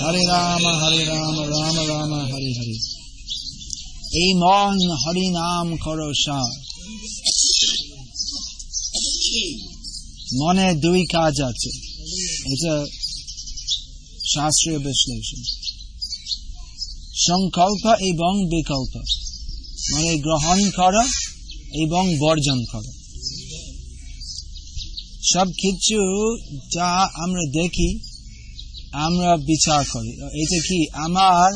হরে রাম হরে রাম রাম রাম হরে হরে এই মন হরি নাম করো মনে দুই কাজ আছে এটা শাস্ত্রীয় বিশ্লেষণ সংকল্প এবং বিকল্প মানে গ্রহণ করা এবং বর্জন করা সব কিছু যা আমরা দেখি আমরা বিচার করি। এটা কি আমার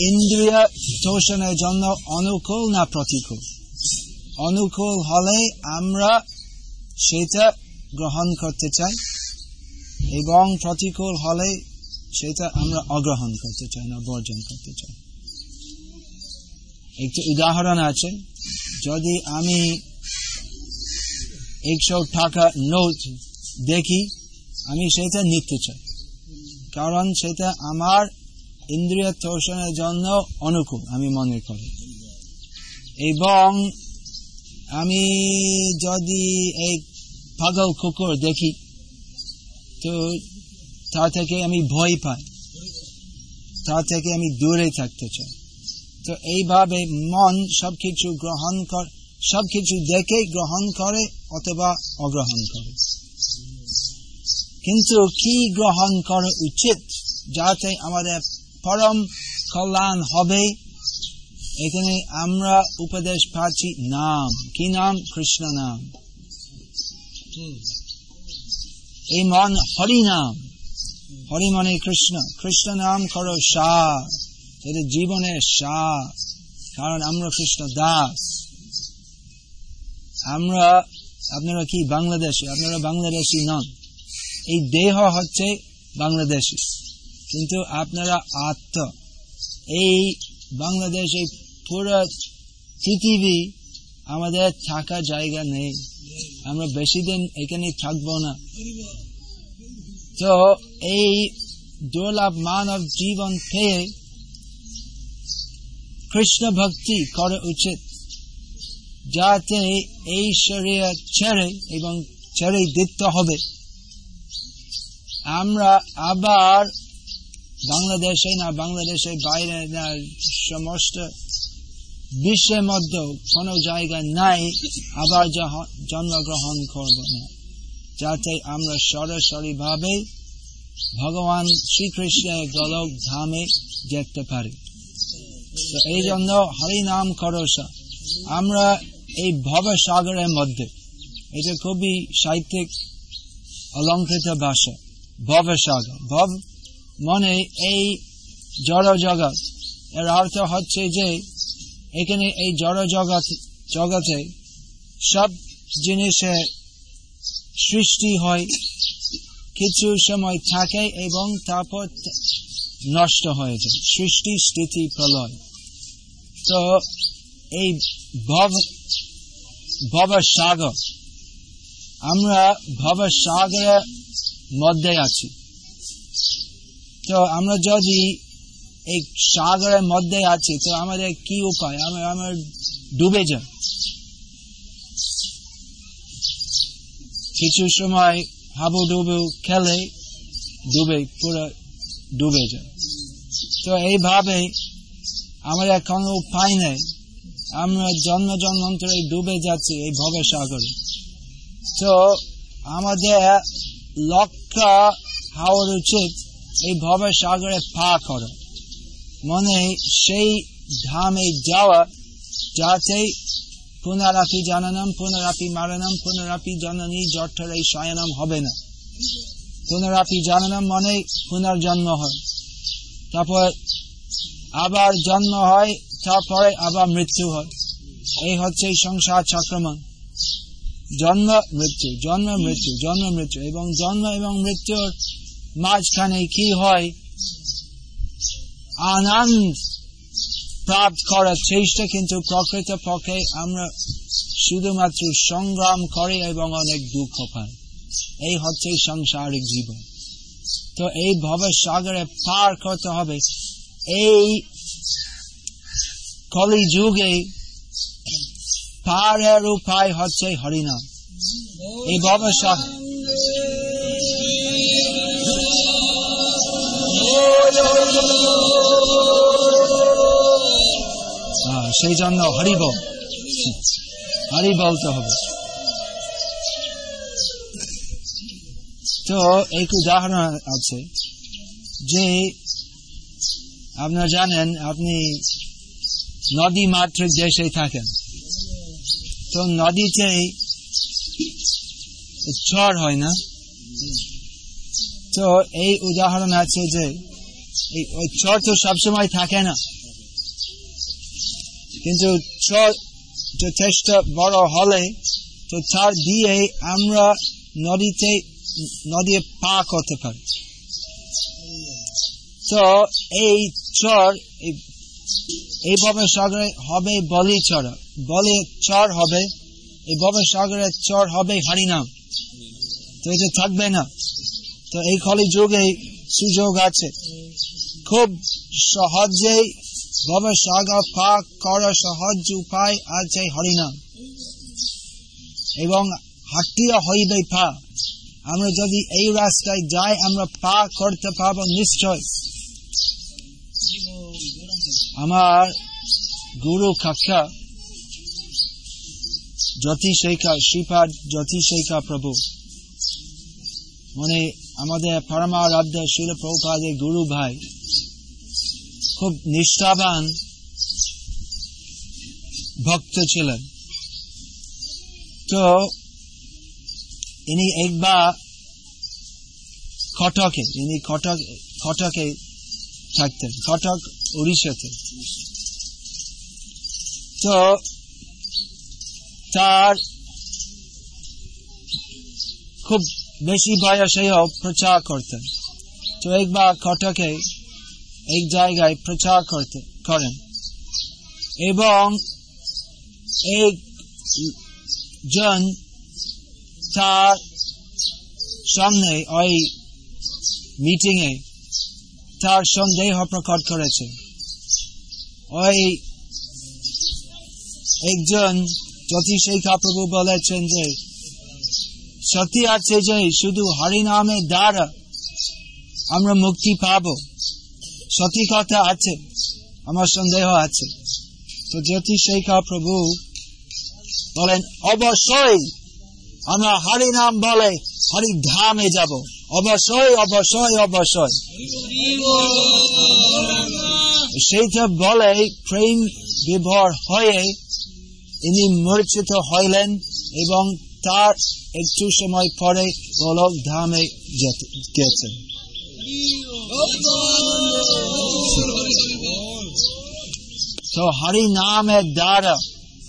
ইন্দ্রিয় শোষণের জন্য অনুকূল না প্রতিকূল? অনুকূল হলে আমরা সেটা গ্রহণ করতে চাই এবং প্রতিকূল হলে সেটা আমরা অগ্রহণ করতে চাই না বর্জন করতে চাই। একটি উদাহরণ আছে, যদি আমি একশো টাকা নোট দেখি আমি সেটা নিতে চাই। কারণ সেটা আমার ইন্দ্রিয় তোষণের জন্য অনুকূল, আমি মনে করি। এবং আমি যদি এই পাগল কুকুর দেখি, তো তা থেকে আমি ভয় পাই। তা থেকে আমি দূরে থাকতে চাই। তো এইভাবে মন সবকিছু গ্রহণ কর, সবকিছু দেখে গ্রহণ করে অথবা অগ্রহণ করে। কিন্তু কি গ্রহণ করা উচিত যাতে আমাদের পরম কল্যাণ হবে? এখানে আমরা উপদেশ পাচ্ছি নাম। কি নাম? কৃষ্ণ নাম। এই মন হরি নাম। হরি মানে কৃষ্ণ। কৃষ্ণ নাম করো শাহ এটা জীবনের শাহ কারণ আমরা কৃষ্ণ দাস। আমরা, আপনারা কি বাংলাদেশি? আপনারা বাংলাদেশি নন। এই দেহ হচ্ছে বাংলাদেশি কিন্তু আপনারা আত্ম। এই বাংলাদেশে পুরো পৃথিবী আমাদের থাকা জায়গা নেই। আমরা বেশি দিন এখানে থাকব না। তো এই দুর্লভ মানব জীবন পেয়ে কৃষ্ণ ভক্তি করা উচিত। যাতে এই শরীর ছেড়ে এবং ছেড়ে দিতে হবে। আমরা আবার বাংলাদেশে না বাংলাদেশের বাইরে না, সমস্ত বিশ্বের মধ্যে কোন জায়গায় নাই, আবার জন্মগ্রহণ করব না। যাতে আমরা সরাসরি ভাবে ভগবান শ্রীকৃষ্ণের গোলক ধামে যেতে পারি। তো এই জন্য হরি নাম করসা আমরা এই ভবসাগরের মধ্যে, এটা খুবই সাহিত্যিক, অলঙ্কৃত ভাষা। ভবসাগর ভব মনে এই জড় জগৎ এর অর্থ হচ্ছে যে এখানে এই জড় জগৎ জগতে সব জিনিসের সৃষ্টি হয় কিছু সময় থাকে এবং তারপর নষ্ট হয়ে যায় সৃষ্টি স্থিতি প্রলয় তো এই ভব ভবসাগর আমরা ভবসাগরের মধ্যে আছি। তো আমরা যদি এই সাগরের মধ্যে আছি, তো আমাদের কি উপায়? আমরা আমরা ডুবে যাই। কিছু সময় হাবু ডুবু খেলে ডুবে, পুরো ডুবে যায় তো এইভাবে আমাদের কোনো উপায় নেই। আমরা জন্ম, জন্মান্তরে ডুবে যাচ্ছি এই ভবসাগরে। তো আমাদের লক্ষ্য হওয়ার উচিত, এই ভবসাগরে পা করা। মনে সেই ধামে যাওয়া, যাতে পুনরাপি জানানাম, পুনরাপি মারানাম পুনরাপি জননী জঠরে শয়নম হবে না। পুনরাপি জানানাম মনে পুনর্জন্ম হয়। তারপর আবার জন্ম হয়, তারপরে আবার মৃত্যু হয়। এই হচ্ছে সংসার চক্রমান। জন্ম মৃত্যু জন্ম মৃত্যু জন্ম মৃত্যু, এবং জন্ম এবং মৃত্যুর মাঝখানে কি হয়? আনন্দ প্রাপ্ত করার চেষ্টা কিন্তু প্রকৃত পক্ষে আমরা শুধুমাত্র সংগ্রাম করে এবং অনেক দুঃখ পাই। এই হচ্ছে সংসারিক জীবন। তো এই ভবসাগরে পার করতে হবে। এই কলি যুগে পারের উপায় হচ্ছে হরিনাম এই ভবসাগর সেই জন্য হরিব হরি বলতে হবে। তো, এক উদাহরণ আছে যে আপনারা জানেন, আপনি নদী মাতৃক দেশে থাকেন। তো নদীতে ঝড় হয় না? তো এই উদাহরণ আছে যে ওই চর তো সবসময় থাকে না। কিন্তু চর যথেষ্ট বড় হলে তো তার দিয়ে আমরা নদীতে নদী পা করতে পারি। তো এই চর এই ভবে সাগরে হবে বলি চর বলি চর হবে, এই ভবে সাগরের চর হবে হারিনাম তো এটা থাকবে না। তো এই কলি যুগে সুযোগ আছে। খুব সহজেই সাগর পাক করার সহজ উপায় আছে হরিনাম এবং হাটিয়া হইবে পা। আমরা যদি এই রাস্তায় যাই, আমরা পা করতে পারব নিশ্চয়। আমার গুরু কাকা জ্যোতি শেখা শ্রীপাদ জ্যোতি শেখা প্রভু মানে আমাদের পরমারাধ্য শিল প্রভুপাদের গুরু ভাই। খুব নিষ্ঠাবান ভক্ত ছিলেন। তো ইনি একবার কটকে, ইনি কটক, কটকে থাকতেন, কটক উড়িষ্যাতে। তো তার খুব বেশি বয়সেও প্রচার করতেন। তো একবার কটকে এক জায়গায় প্রচার করতে, করেন। এবং এক জন তার সামনে ওই মিটিং এ তার সন্দেহ প্রকট করেছে। ওই একজন জ্যোতিষিকা প্রভু বলেছেন যে সত্যি আছে যে শুধু হরিনামের দ্বারা আমরা মুক্তি পাব সত্যি কথা আছে আমার সন্দেহ আছে তো জ্যোতি শেখা প্রভু বলেন অবশ্যই আমরা হরিনাম বলে হরিধামে যাব অবশ্যই অবশ্যই অবশ্যই সেইটা বলে প্রেম বিভর হয়ে ইনি মূর্ছিত হইলেন এবং তার একটু সময় পরে গোলক ধামে গেছেন। তো হরি নামের দ্বারা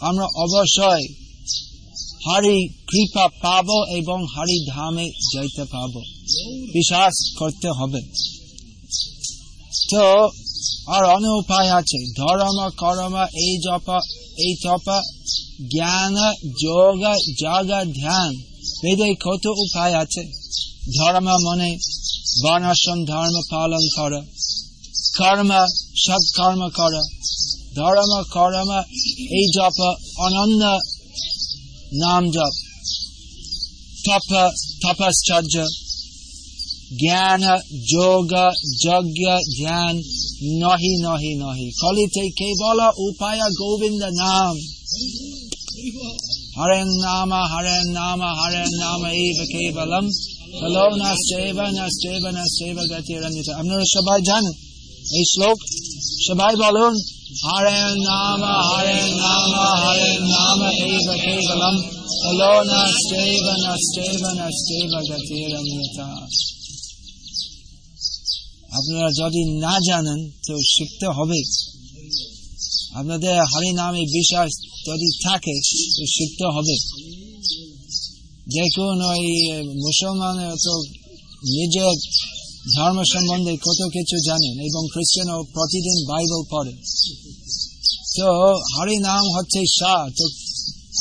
আমরা অবশ্যই হরি কৃপা পাব এবং হরি ধামে যাইতে পাব। বিশ্বাস করতে হবে। তো আর অন্য উপায় আছে। ধর্ম, কর্ম, এই জপা এই তপা জ্ঞান যোগ জাগ ধ্যান বেদে কত উপায় আছে ধর্ম মনে বর্ণাশ্রম ধর্ম পালন কর কর্ম সব কর্ম করা ধর্ম কর্ম এই জপ অনন্য নাম জপ তপ তপশ্চর্য জ্ঞান যোগ যজ্ঞ ধ্যান নহি নহি নহি কলিতে কেবল উপায় গোবিন্দ নাম হরেন নাম হরেন নাম হরেন নাম এইব কেবলম হলো না সেব না সেব না সেব গতিরঞ্জিত আপনারা সবাই জানেন এই শ্লোক সবাই বলুন হরেন নাম হরেন নাম হরেন নাম এইব কেবলম হলো না সেব না সেব না সেব গতিরঞ্জিত আপনারা যদি না জানেন, তো শিখতে হবে। আপনাদের হরি নামে বিশ্বাস যদি থাকে, তো শিখতে হবে। দেখুন ওই মুসলমানের তো নিজের ধর্ম সম্বন্ধে কত কিছু জানেন এবং খ্রিস্টানও প্রতিদিন বাইবেল পড়ে। তো হরি নাম হচ্ছে শাহ তো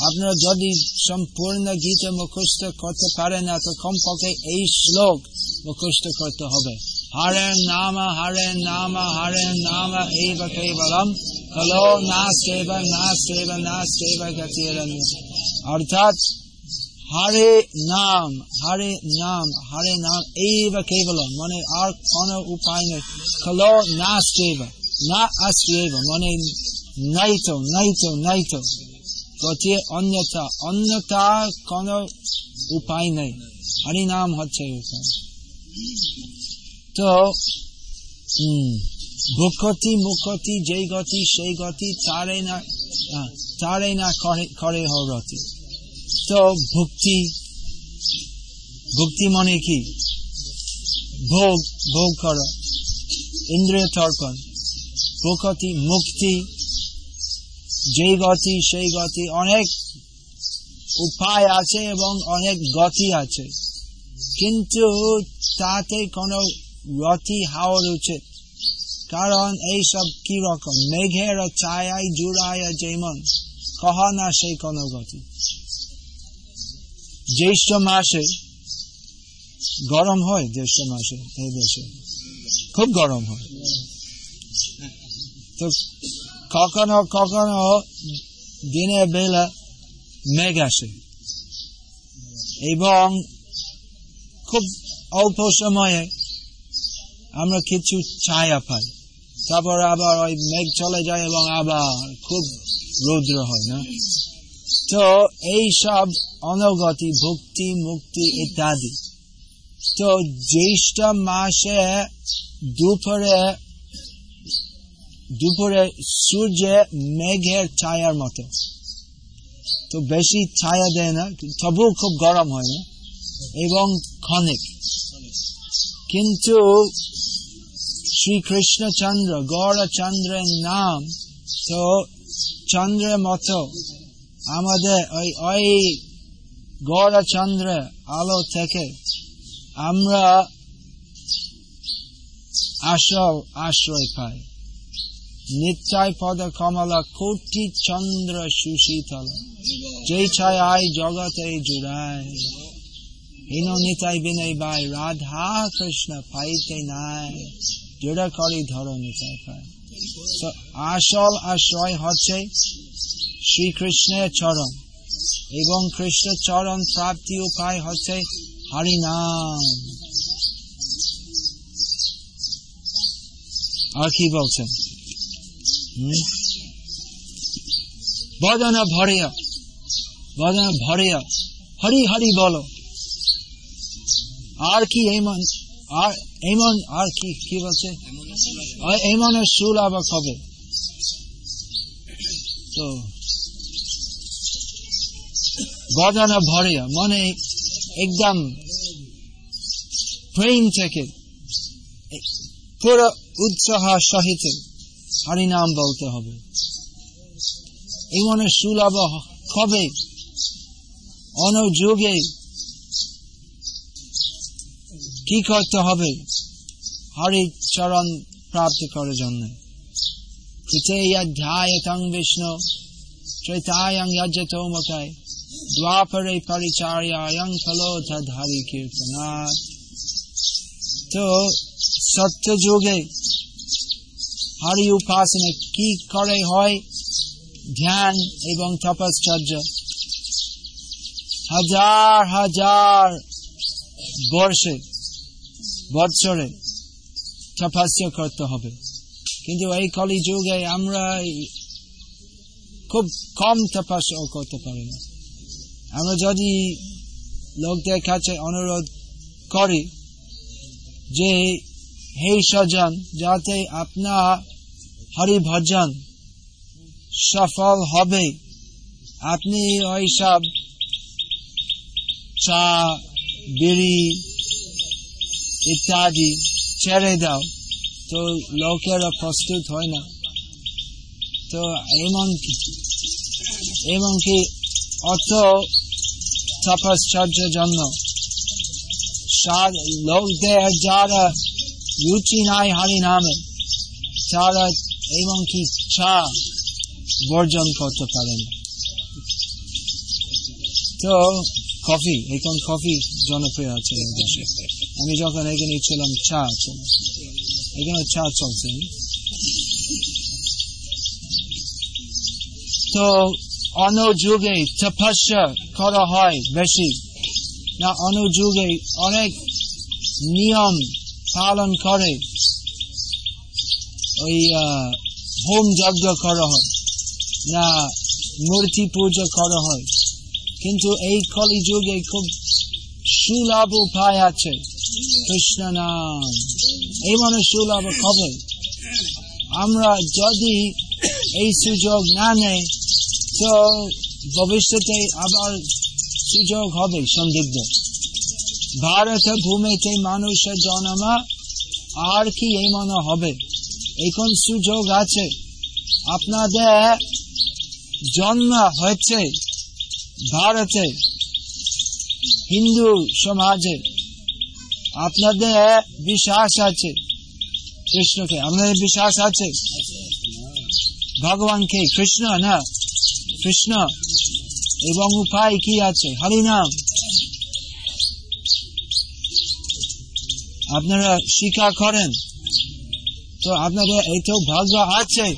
আপনারা যদি সম্পূর্ণ গীতা মুখস্থ করতে পারেন না, তো কমপক্ষে এই শ্লোক মুখস্থ করতে হবে। হরে নাম হরে নাম হরে নাম এব কেবলম হলো না সেব না সেব না সেব গতিরন্য অর্থাৎ হরে নাম হরে নাম হরে নাম এই কেবল মানে আর কোন উপায় নেই খলো নাস্তেব না আস্তেব মানে নাই তো নাই তো নাই তো গতি অন্যতা অন্যতা কোন উপায় নেই হরি নাম হচ্ছে উপায় তো ভুকতি মুখতি যেই গতি সেই গতি তারে না তারে না করে হরতি। তো ভক্তি ভক্তি মনে কি? ভোগ ভোগ কর, ইন্দ্রিয় তর্পণ ভুকতি মুক্তি যেই গতি সেই গতি অনেক উপায় আছে এবং অনেক গতি আছে। কিন্তু তাতে কোনো রতি হওয়ার উচিত কারণ এইসব কি রকম? মেঘের ছায় জুড়ায় যেমন, কহ না সেই কোন গতি জ্যৈষ্ঠ মাসে গরম হয়, জ্যৈষ্ঠ মাসে, এই দেশে। খুব গরম হয়। তো কখনো কখনো দিনের বেলা মেঘ আসে। এবং খুব অল্প সময়ে আমরা কিছু ছায়া পাই। তারপর আবার ওই মেঘ চলে যায় এবং আবার খুব রৌদ্র হয়, না? তো এই সব অনগতি, ভক্তি, মুক্তি ইত্যাদি। তো জ্যৈষ্ঠ মাসে দুপুরে দুপুরে সূর্যে মেঘের ছায়ার মতো। তো বেশি ছায়া দেয় না, তবুও খুব গরম হয়, না? এবং ক্ষণিক। কিন্তু শ্রীকৃষ্ণচন্দ্র গৌরচন্দ্রের নাম তো চন্দ্রের মতো আমাদের ওই ওই গৌরচন্দ্রের আলো থেকে আমরা আসল আশ্রয় পাই নিত্যায় পদ কমলা কোটি চন্দ্র সুশীতল যে ছায় আয় জগতে জুড়ায় হীন নিতাই বিনয় বাই রাধা কৃষ্ণ পাইতে নাই জোড়া করি ধরো নিতাই পায় আসল আশ্রয় হচ্ছে শ্রীকৃষ্ণের চরণ। এবং কৃষ্ণ চরণ প্রাপ্তি উপায় হচ্ছে হরিনাম। আর কি বলছেন? বদন ভরিয়া বদন ভরিয়া, হরি হরি বলো। আর কি এমন আর এমন আর কি কি বলছে এমনের সুল আবার কবে তো বদনা ভরিয়া মনে একদম প্রেম থেকে পুরো উৎসাহ সহিত হরিনাম বলতে হবে এই মনে সুলভ কবে অনুযোগে কি করতে হবে? হরি চরণ প্রাপ্ত করার জন্য। বিষ্ণু দ্বাপরে কীর্তনা। তো হরি উপাসনা কি করে হয়? ধ্যান এবং তপশ্চর্য। হাজার হাজার বর্ষে বৎসরে তপস্যা করতে হবে। কিন্তু এই কলি যুগে আমরা খুব কম তপস্যা করতে পারি না। আমরা যদি লোকদের কাছে অনুরোধ করি যে, হে সজন যাতে আপনার হরিভজন সফল হবে, আপনি ওই সব চা, বিড়ি ইত্যাদি। ছেড়ে দাও। তো লোকেরা প্রস্তুত হয় না। তো এমন এমনকি অত তপশ্চর্যের জন্য। লোকদের যারা রুচি নাই হারি নামে, তারা এমনকি চা বর্জন করতে পারেন। তো কফি এখন কফি জনপ্রিয় আছে দেশে আমি যখন এখানে ছিলাম চা ছিল এখানে চা চলছে তো অনুযুগে তপস্যা করা হয় বেশি না অনুযুগে অনেক নিয়ম পালন করে ওই হোম যজ্ঞ করা হয় না মূর্তি পূজা করা হয় কিন্তু এই কলি যুগে খুব সুলভ উপায় আছে। কৃষ্ণ নাম। এই মানে সুলভ কবে আমরা যদি এই সুযোগ না নেই, তো ভবিষ্যতে আবার সুযোগ হবে সন্দিগ্ধ ভারত ভূমিতে মানুষের জন্মা, আর কি এই মনে হবে? এখন সুযোগ আছে। আপনাদের জন্ম হয়েছে। ভারতে হিন্দু সমাজে আপনাদের বিশ্বাস আছে? কৃষ্ণকে। আপনাদের বিশ্বাস আছে? ভগবানকে। কৃষ্ণ না? কৃষ্ণ। এবং উপায় কি আছে? হরিনাম। আপনারা স্বীকার করেন? তো আপনাদের এই তো ভাগ্য আছে।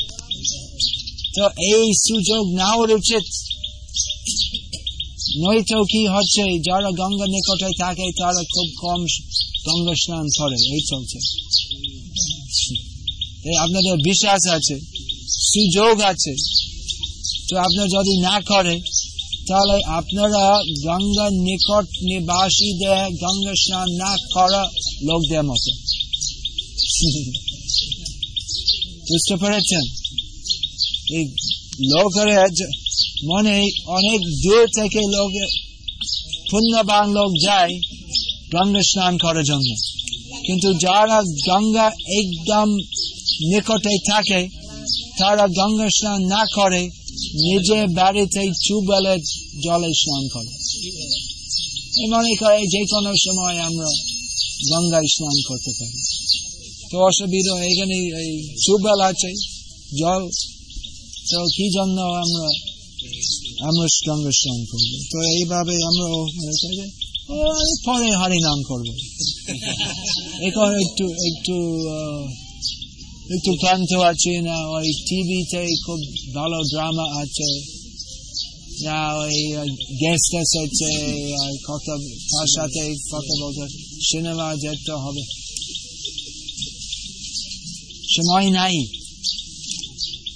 তো এই সুযোগ নাও উচিত নয়তো কি হচ্ছে যারা গঙ্গা নিকটে থাকে তারা খুব কম গঙ্গা স্নান করে এই চলছে আপনাদের বিশ্বাস আছে সুযোগ আছে তো আপনার যদি না করে তাহলে আপনারা গঙ্গা নিকট নিবাসী নিবাসীদের গঙ্গা স্নান না করা লোকদের মতো বুঝতে পেরেছেন এই লোকের মনে অনেক দূর থেকে লোক পুণ্যবান লোক যায় গঙ্গা স্নান করার জন্য। কিন্তু যারা গঙ্গা একদম নিকটে থাকে, তারা গঙ্গা স্নান না করে নিজে বাড়িতে চুবেলের জলে স্নান করে। মনে করে যে কোনো সময় আমরা গঙ্গায় স্নান করতে পারি। তো অসুবিধা এখানে এই চুবেল আছে, জল। তো কি জন্য আমরা আমরা স্নান করব। তো এইভাবে আমরা পরে হরি নাম করব। এখন একটু একটু একটু ক্লান্ত আছে না, ওই টিভিতে খুব ভালো ড্রামা আছে। সময় নাই।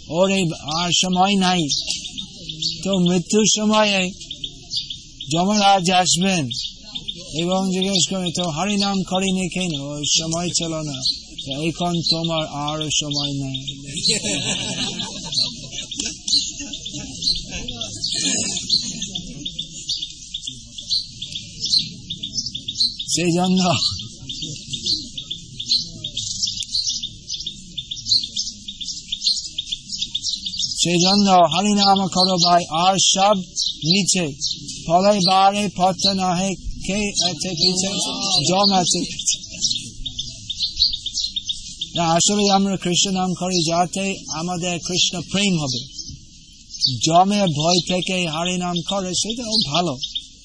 ওর আর সময় নাই। তো মৃত্যুর সময়ে যমরাজ আসবেন এবং জিজ্ঞেস করে, তো হরিনাম করিনি কেন? ওই সময় ছিল না। এখন তোমার আর সময় নেই। সেই জন্য সেই জন্য হরিনাম করো ভাই আর সব নিচে, ফলে বারে পথে না হে কে আছে পিছে, জম আছে। আসলে আমরা কৃষ্ণ নাম করি যাতে আমাদের কৃষ্ণ প্রেম হবে। জমে ভয় থেকে হারি নাম করে সেটাও ভালো,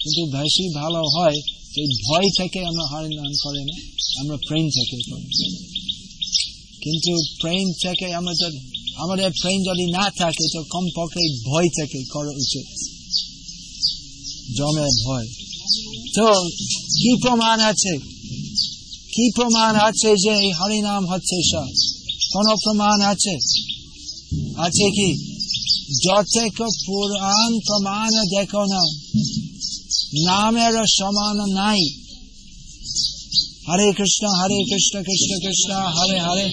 কিন্তু বেশি ভালো হয় এই ভয় থেকে আমরা হারি নাম করে না, আমরা প্রেম থেকে করি। কিন্তু প্রেম থেকে আমরা আমাদের প্রেম যদি না থাকে, তো কমপক্ষে ভয় থেকে করা উচিত। জমে ভয়। তো কি প্রমাণ আছে? কি প্রমাণ আছে যে হরিনাম হচ্ছে সব কোন প্রমাণ আছে? আছে কি? যতেক পুরাণ প্রমাণ দেখো না। নামের সমান নাই। হরে কৃষ্ণ হরে কৃষ্ণ কৃষ্ণ কৃষ্ণ হরে হরে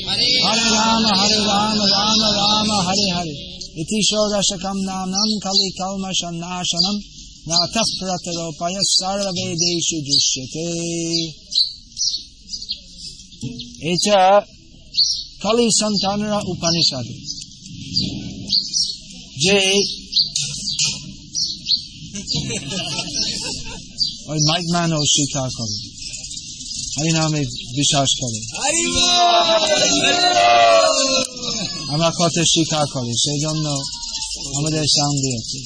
হরে রাম হরে রাম রাম রাম হরে হরে ইতি ষোড়শকম নামম কলি কলমশনাশনম নাথ প্রতরোপয় সর্বেদেশু দৃশ্যতে এটা কালী সন্তানরা উপনিষদ যে ওই মাইক ম্যানও স্বীকার করে হরিনামে বিশ্বাস করে। আমরা কত স্বীকার করি সেই জন্য আমাদের সাউন্ড দিয়েছে।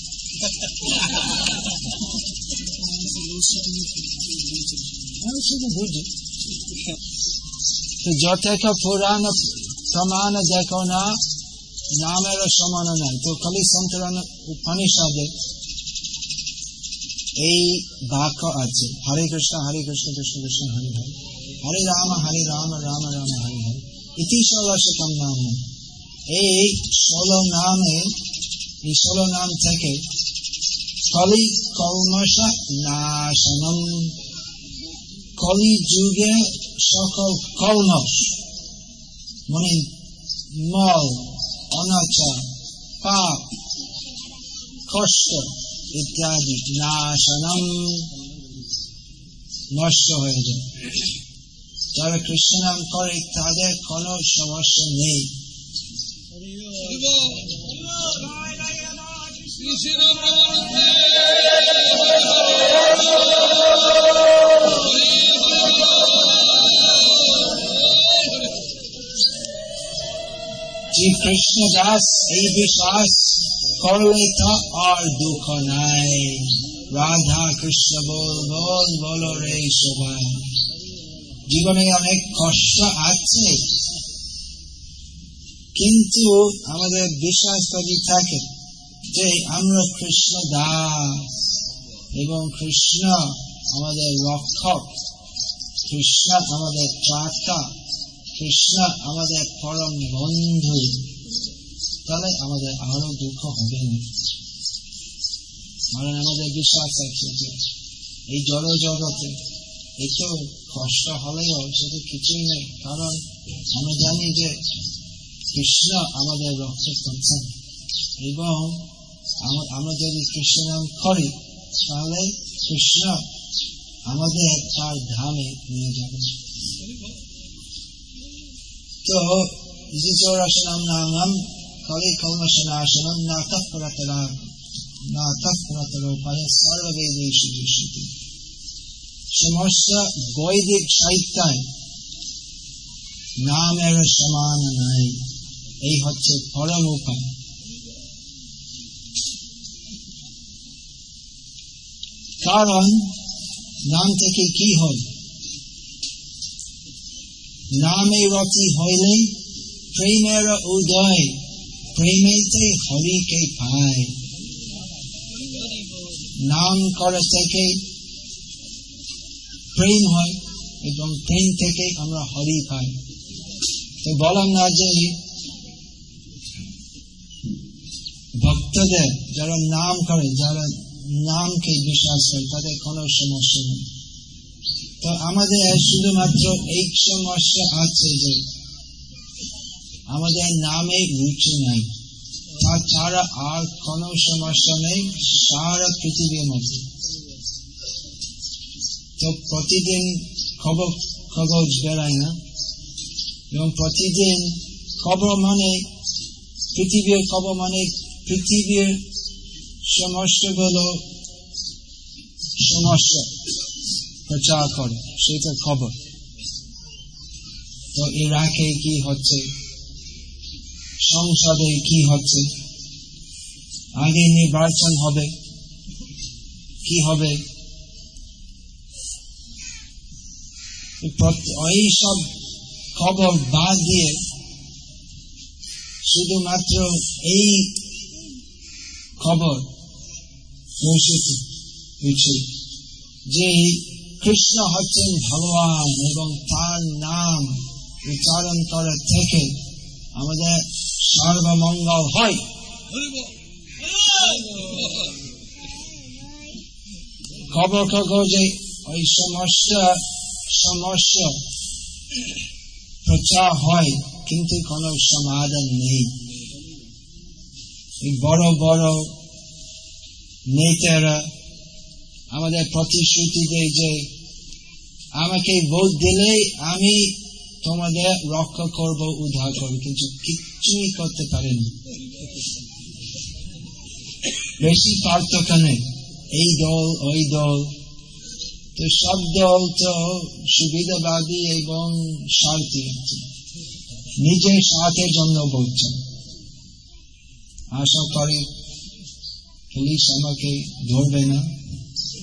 যথেষ্ট পুরাণ প্রমাণ দেখো না নামের সমান নাই। তো খালি সন্তরণ উপনিষদে এই বাক্য আছে। হরে কৃষ্ণ হরে কৃষ্ণ কৃষ্ণ কৃষ্ণ, হরে হরে। হরে রাম হরে রাম রাম রাম, হরে হরে। ইতি ষোলশতম নাম। এই ষোলো নামে, এই ষোলো নাম থেকে কলি কলমশ নাশনম। কলি যুগে সকল কলমশ মানে মল, অনাচার, পাপ, কষ্ট ইত্যাদি নাশনম নষ্ট হয়ে যায়। যারা কৃষ্ণ নাম করে, তাদের কোনো সমস্যা নেই। যে কৃষ্ণ দাস এই বিশ্বাস আর দুঃখ নাই। রাধা কৃষ্ণ বল বল, বলো রে সবাই জীবনে অনেক কষ্ট আছে। কিন্তু আমাদের বিশ্বাস যদি থাকে যে আমরা কৃষ্ণ দাস এবং কৃষ্ণ আমাদের রক্ষক, কৃষ্ণ আমাদের চাকা কৃষ্ণ আমাদের পরম বন্ধু। তাহলে আমাদের আরও দুঃখ হবে না কারণ আমাদের বিশ্বাস আছে যে এই জড় জগতে একটু কষ্ট হলেও সেটা কিছুই নেই। কারণ আমরা জানি যে কৃষ্ণ আমাদের রক্ষা করছেন এবং আমরা যদি কৃষ্ণ নাম করি, তাহলে কৃষ্ণ আমাদের তার ধামে নিয়ে যাবে। তো চৌরাশনাম নামম কলি কলমশনাশনম না তৎপরতরা না তৎপরতর উপায় সর্ববেদেশু দৃশ্যতে সমস্ত বৈদিক সাহিত্যায় নামের সমান নাই এই হচ্ছে পরম উপায় কারণ নাম থেকে কি হয় নামে রতি হইলে প্রেমের উদয় প্রেমেতে হরিকে পায় নাম করে থেকে প্রেম হয় এবং প্রেম থেকে আমরা হরি পাই। তো বলাম না যে ভক্তদের যারা নাম করে, যারা নামকে বিশ্বাস করে, তাদের কোনো সমস্যা নেই। তো আমাদের শুধুমাত্র এই সমস্যা আছে যে আমাদের নামে রুচি নাই। তাছাড়া আর কোন সমস্যা নেই, সারা পৃথিবীর মধ্যে। তো প্রতিদিন খবর খবর বেড়ায় না। এবং প্রতিদিন খবর মানে পৃথিবীর খবর মানে পৃথিবীর সমস্যাগুলো সমস্যা প্রচার করে, সেটা খবর। তো ইরাকে কি হচ্ছে? সংসদে কি হচ্ছে? আগে নির্বাচন হবে, কি হবে? ওই সব খবর বাদ দিয়ে শুধুমাত্র এই খবর উচিত যে কৃষ্ণ হচ্ছেন ভগবান এবং তার নাম উচ্চারণ করা থেকে আমাদের সর্বমঙ্গল হয়। খবর কাগজে ওই সমস্যা সমস্যা প্রচার হয়, কিন্তু কোন সমাধান নেই। বড় বড় নেতারা আমাদের প্রতিশ্রুতি দেয় যে, আমাকে ভোট দিলে আমি তোমাদের রক্ষা করব উদ্ধার করব কিন্তু কিচ্ছুই করতে পারেনি। বেশি পার্থক্য নেই। এই দল, ওই দল। তো সব দল তো সুবিধাবাদী এবং স্বার্থী। নিজের স্বার্থের জন্য বলছেন আশা করি পুলিশ আমাকে ধরবে না,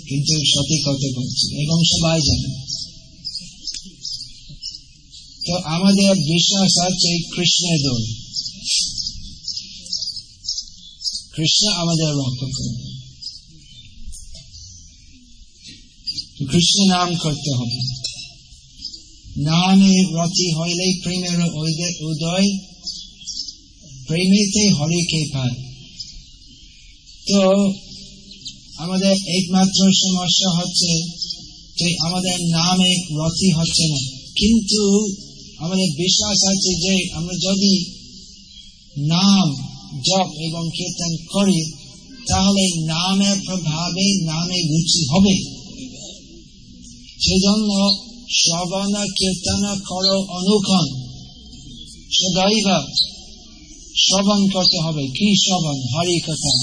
কিন্তু সঠিক কথা বলছি এবং সবাই জানে। তো আমাদের বিশ্বাস আছে কৃষ্ণের দল। কৃষ্ণ আমাদের রক্ষা কৃষ্ণ নাম করতে হবে। নামে রতি হইলে প্রেমের উদয় প্রেমেতে হরিকে পায়? তো আমাদের একমাত্র সমস্যা হচ্ছে যে আমাদের নামে রতি হচ্ছে না। কিন্তু আমাদের বিশ্বাস আছে যে আমরা যদি নাম জপ এবং কীর্তন করি, তাহলে নামের প্রভাবে নামে রুচি হবে। সেজন্য শ্রবণ কীর্তন করো অনুক্ষণ সদাইব শ্রবণ করতে হবে। কি শ্রবণ? হরি কথা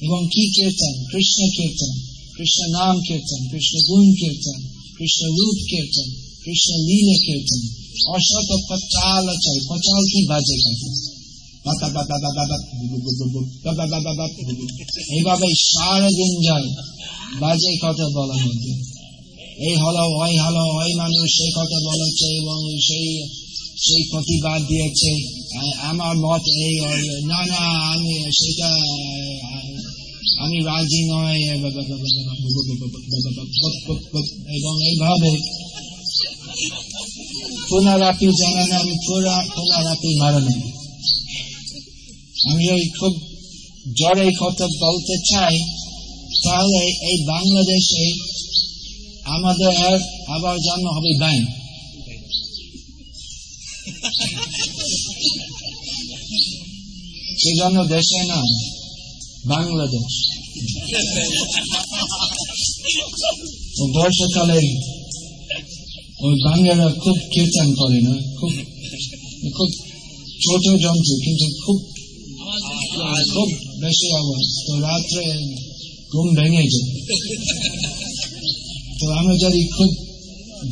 এবং কি কীর্তন? কৃষ্ণ কীর্তন। কৃষ্ণ নাম কীর্তন। কৃষ্ণ গুণ কীর্তন। কৃষ্ণ রূপ কীর্তন। এইভাবে সারাদিন যায় বাজে কথা বলার মধ্যে এই হলো ওই হলো ওই মানুষ সেই কথা বলেছে এবং সেই সেই প্রতিবাদ দিয়েছে আমার মত এই না না আমি সেটা আমি রাজি নয় এবং এইভাবে পুনরাপি জানা না আমি পুনরাপি মারা নেই আমি ওই খুব জ্বরে কথা বলতে চাই তাহলে এই বাংলাদেশে আমাদের আবার জন্ম হবে ব্যাংক সেজন্য দেশে না বাংলাদেশ। বর্ষাকালে ওই বাংলারা খুব কীর্তন করে না, খুব খুব ছোট যন্ত্র, কিন্তু খুব খুব বেশি আওয়াজ। তো রাত্রে ঘুম ভেঙে যায়। তো আমরা যদি খুব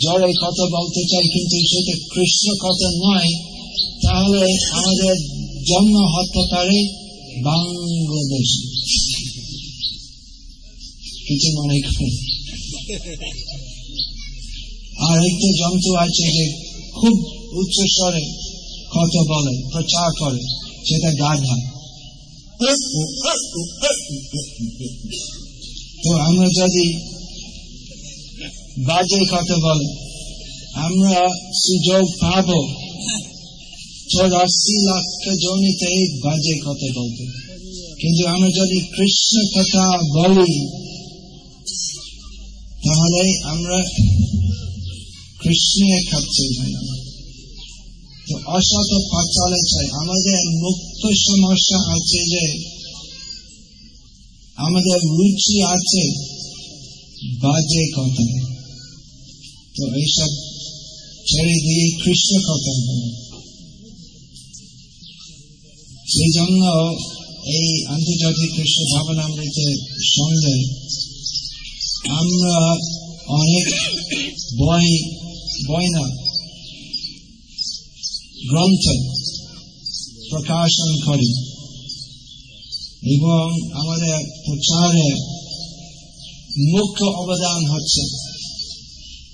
জ্বরে কথা বলতে চাই, কিন্তু সেটা কৃষ্ণ কথা নয়, তাহলে আমাদের জন্ম হতে পারে বাংলাদেশ। কিছু মনে করি আর একটা যন্ত্র আছে যে খুব উচ্চ স্বরে কথা বলে প্রচার করে, সেটা গাধা তো আমরা যদি বাজে কথা বলে, আমরা সুযোগ পাব? চৌরাশি লক্ষ জমিতে বাজে কথা বলতে। কিন্তু আমরা যদি কৃষ্ণ কথা বলি, তাহলে আমরা কৃষ্ণের কাছে তো অসত চাই। আমাদের মুখ্য সমস্যা আছে যে, আমাদের রুচি আছে বাজে কথা। তো এইসব ছেড়ে দিয়ে কৃষ্ণ কথা সেই জন্য এই আন্তর্জাতিক কৃষ্ণ ভাবনামৃতের সঙ্গে আমরা অনেক বই বই না গ্রন্থ প্রকাশন করি এবং আমাদের প্রচারে মুখ্য অবদান হচ্ছে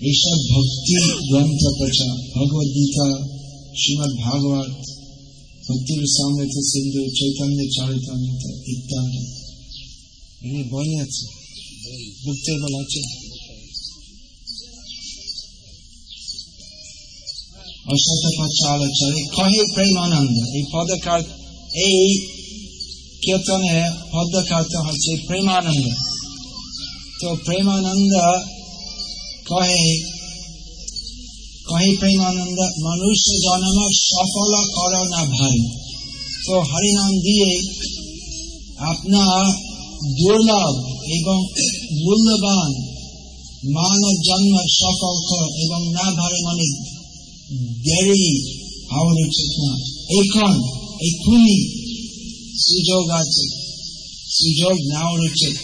এইসব ভক্তি গ্রন্থ প্রচার। ভগবদ গীতা শ্রীমদ ভাগবত ভক্তির সামৃত সিন্ধু চৈতন্য চরিতামৃত ইত্যাদি। এখানে বই আছে? বুক টেবল আছে? পচালচরে কহে প্রেমানন্দ, এই পদকার এই কীর্তনে পদকার্থ হচ্ছে প্রেমানন্দ। তো প্রেমানন্দ কহে কহে প্রেমানন্দ, মনুষ্য জন্ম সফল কর না ভাই। তো হরিনাম দিয়ে আপনার দুর্লভ এবং মূল্যবান মানব জন্ম সফল এবং না ভারে মানে দেরি হওয়ার উচিত না এখন এক্ষুনি সুযোগ আছে সুযোগ নেওয়ার উচিত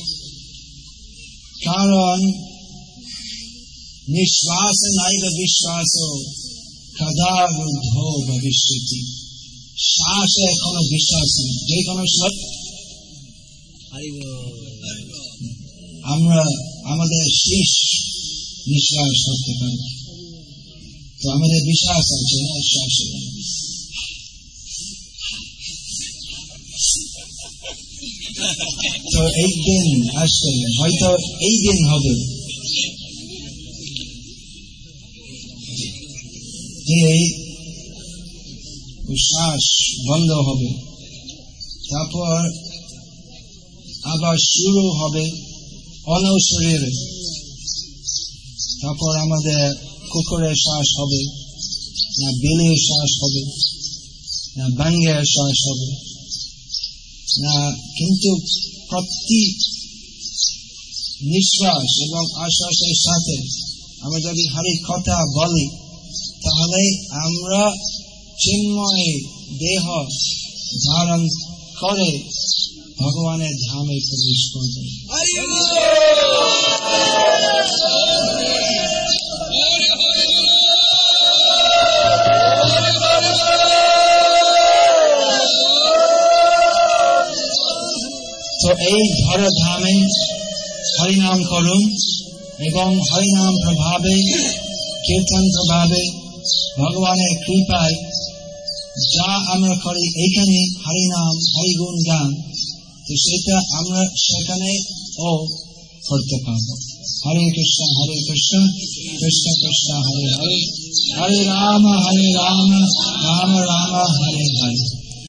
কারণ নিঃশ্বাস নাইব বিশ্বাস কদা রুদ্ধ ভবিষ্যতি শ্বাসে কোনো বিশ্বাস নেই যে কোনো আমরা আমাদের শেষ নিঃশ্বাস করতে পারি তো আমাদের বিশ্বাস আছে না তো এই দিন আসছে হয়তো এই দিন হবে শ্বাস বন্ধ হবে তারপর আবার শুরু হবে অনশরীরে তারপর আমাদের কুকুরের শ্বাস হবে, না বেলের শ্বাস হবে, না বাঙ্গের শ্বাস হবে, না কিন্তু প্রতি নিঃশ্বাস এবং আশ্বাসের সাথে আমরা যদি হরি কথা বলি, তাহলে আমরা চিন্ময় দেহ ধারণ করে ভগবানের ধামে প্রবেশ করবে। এই ধর ধামে হরিনাম করুন এবং হরিনাম প্রভাবে, কীর্তন প্রভাবে, ভগবানের কৃপায় যা আমরা করি এখানে হরিনাম, হরিগুণ গান, তো সেটা আমরা সেখানে ও করতে পারব। হরে কৃষ্ণ হরে কৃষ্ণ কৃষ্ণ কৃষ্ণ, হরে হরে। হরে রাম হরে রাম রাম রাম, হরে হরে।